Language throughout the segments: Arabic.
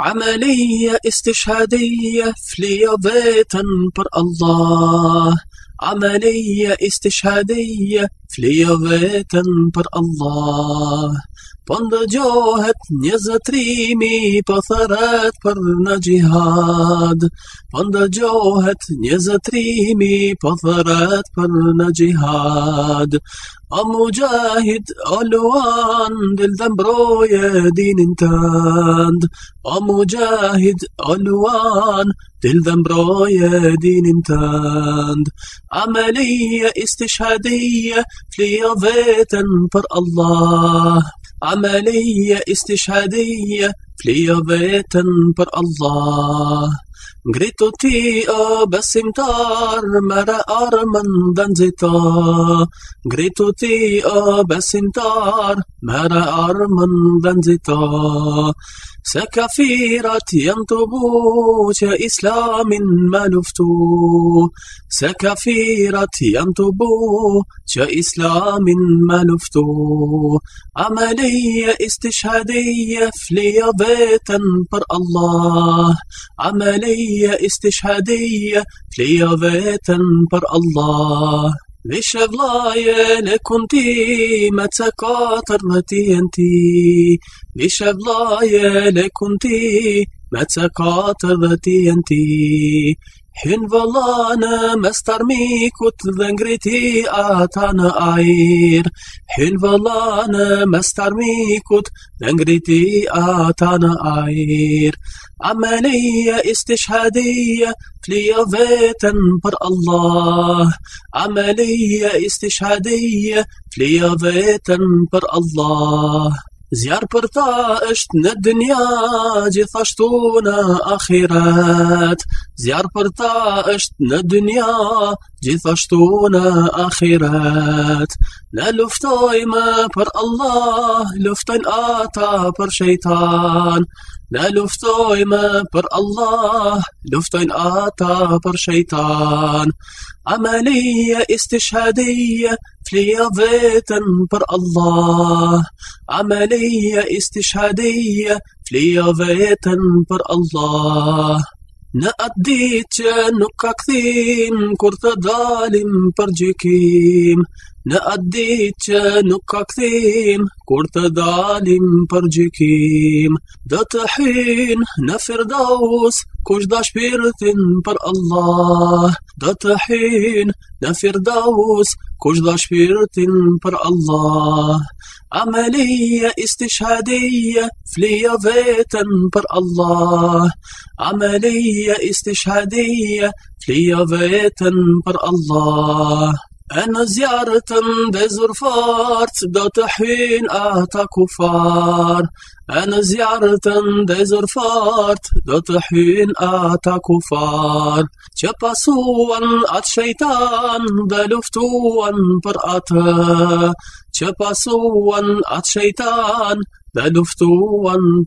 عملية استشهادية فليضيتن بر الله. عملية استشهادية فلية غيتن بر الله. بند جوهت نزت ريمي بثرات بر نجهاد بند جوهت نزت ريمي بثرات بر نجهاد أمو جاهد ألوان دل دمرو يا دين انتاند. أمو جاهد ألوان دل دمرو يا دين انتاند. عملية استشهادية في ليافة بر الله. عملية استشهادية في ليافة بر الله. Ngritu ti o besimtar Mere armën dhe nëzita Ngritu ti o besimtar Mere armën dhe Se kafirat janë të bu që islamin me luftu Se kafirat janë të bu që islamin me luftu Amelije istishhadije flija vetën për Allah Amelije عملية استشهادية تليا فيتن بر الله. مش بلاي كنتي ما تقاطر ما تي انتي مش بلاي كنتي متسكاتر ذاتي انتي حين فلانا مستر ميكوت كوت ذنجريتي اتانا اير حين فلانا مستر ميكوت كوت ذنجريتي اتانا اير عملية استشهادية فليا فيتن بر الله عملية استشهادية فليا فيتن بر الله Zjarë për ta është në dënja, gjithashtu në akhirat. Zjarë për ta është në dënja, gjithashtu në akhirat. Në luftojmë për Allah, luftojnë ata për shejtan. لا لفتوي ما بر الله لفتوين آتا بر شيطان. عملية استشهادية فلي ضيتن بر الله. عملية استشهادية فلي ضيتن بر الله. نأديت نكاكثين كرت ظالم برجكيم Në atë ditë që nuk ka këthim, kur të dalim për gjykim, dhe të hyn në firdaus, kush da shpirtin për Allah, dhe të hyn në firdaus, kush da shpirtin për Allah. Amelije istishhadije, flija vetën për Allah. Amelije istishhadije, flija vetën për Allah. E në zjarë të ndezur fartë, do të hynë ata kufar. E në zjarë të ndezur fartë, do të hynë ata kufar. Që pasuan atë shejtan dhe luftuan për atë. Që pasuan atë shejtan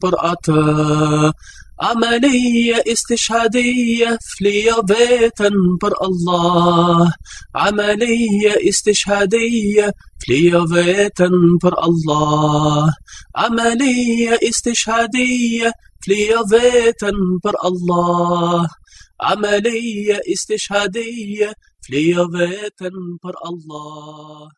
بر أتا عملية استشهادية فليضيتا بر الله. عملية استشهادية فليضيتا بر الله. عملية استشهادية فليضيتا بر الله. عملية استشهادية فليضيتا بر الله.